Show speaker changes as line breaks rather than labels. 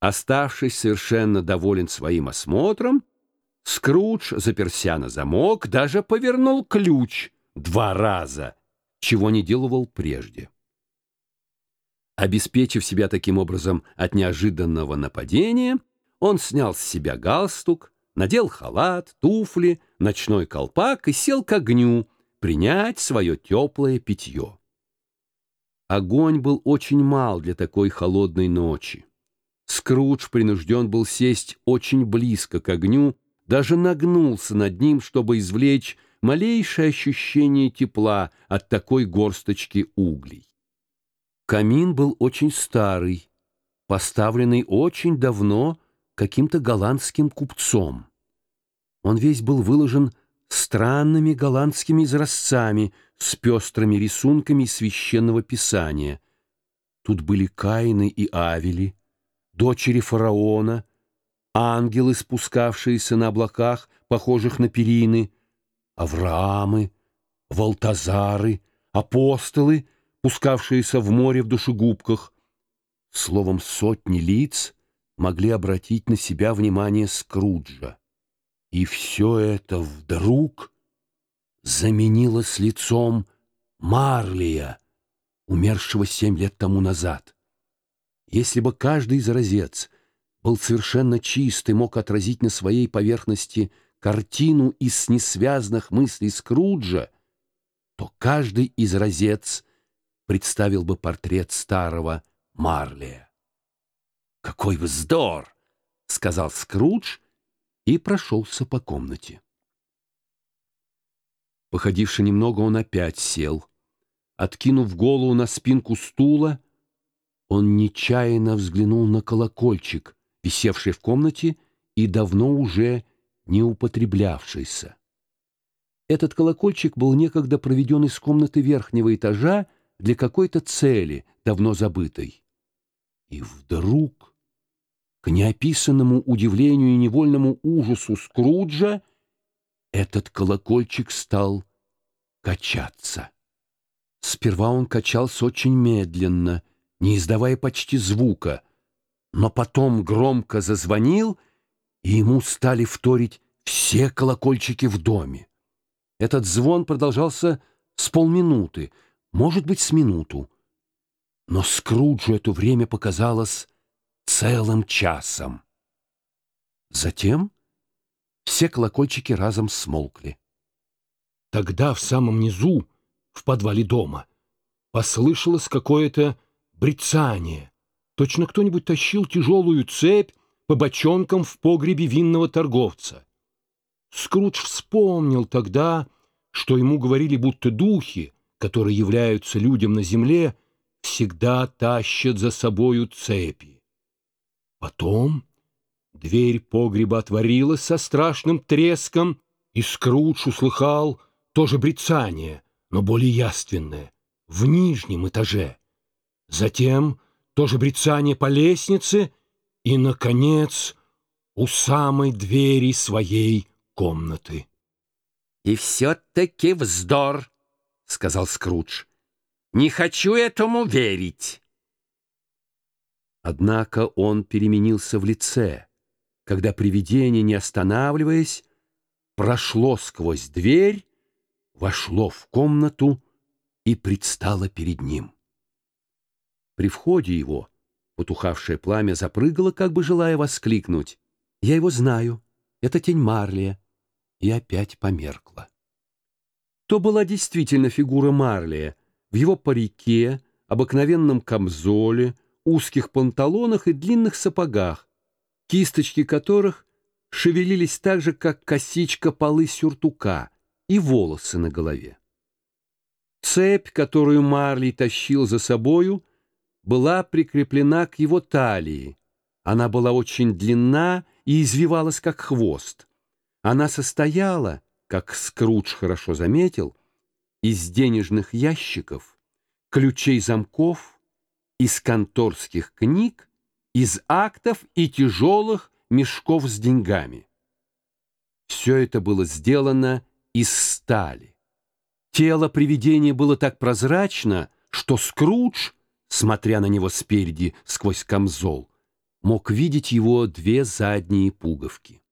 Оставшись совершенно доволен своим осмотром, Скрудж, заперся на замок, даже повернул ключ два раза, чего не делал прежде. Обеспечив себя таким образом от неожиданного нападения, он снял с себя галстук, надел халат, туфли, ночной колпак и сел к огню принять свое теплое питье. Огонь был очень мал для такой холодной ночи. Скрудж принужден был сесть очень близко к огню, даже нагнулся над ним, чтобы извлечь малейшее ощущение тепла от такой горсточки углей. Камин был очень старый, поставленный очень давно каким-то голландским купцом. Он весь был выложен странными голландскими изразцами с пестрыми рисунками священного писания. Тут были Каины и Авели, дочери фараона, ангелы, спускавшиеся на облаках, похожих на перины, Авраамы, Валтазары, апостолы, пускавшиеся в море в душегубках. Словом, сотни лиц могли обратить на себя внимание Скруджа. И все это вдруг заменилось лицом Марлия, умершего семь лет тому назад. Если бы каждый изразец был совершенно чист и мог отразить на своей поверхности картину из несвязанных мыслей Скруджа, то каждый изразец представил бы портрет старого Марлия. «Какой вздор!» — сказал Скрудж и прошелся по комнате. Походивши немного, он опять сел. Откинув голову на спинку стула, он нечаянно взглянул на колокольчик, висевший в комнате и давно уже не употреблявшийся. Этот колокольчик был некогда проведен из комнаты верхнего этажа для какой-то цели, давно забытой. И вдруг к неописанному удивлению и невольному ужасу Скруджа этот колокольчик стал качаться. Сперва он качался очень медленно, не издавая почти звука, но потом громко зазвонил, и ему стали вторить все колокольчики в доме. Этот звон продолжался с полминуты, может быть, с минуту. Но Скруджу это время показалось целым часом. Затем все колокольчики разом смолкли. Тогда в самом низу, в подвале дома, послышалось какое-то брецание. Точно кто-нибудь тащил тяжелую цепь по бочонкам в погребе винного торговца. Скрудж вспомнил тогда, что ему говорили, будто духи, которые являются людям на земле, всегда тащат за собою цепи. Потом дверь погреба отворилась со страшным треском, и Скрудж услыхал тоже брецание, но более яственное, в нижнем этаже. Затем тоже брецание по лестнице и, наконец, у самой двери своей комнаты. «И все-таки вздор», — сказал Скрудж. «Не хочу этому верить». Однако он переменился в лице, когда привидение, не останавливаясь, прошло сквозь дверь, вошло в комнату и предстало перед ним. При входе его потухавшее пламя запрыгало, как бы желая воскликнуть. «Я его знаю, это тень Марлия», и опять померкла. То была действительно фигура Марлия в его парике, обыкновенном камзоле, узких панталонах и длинных сапогах, кисточки которых шевелились так же, как косичка полы сюртука и волосы на голове. Цепь, которую Марли тащил за собою, была прикреплена к его талии. Она была очень длинна и извивалась, как хвост. Она состояла, как Скрудж хорошо заметил, из денежных ящиков, ключей замков, из конторских книг, из актов и тяжелых мешков с деньгами. Все это было сделано из стали. Тело привидения было так прозрачно, что Скрудж, смотря на него спереди сквозь камзол, мог видеть его две задние пуговки.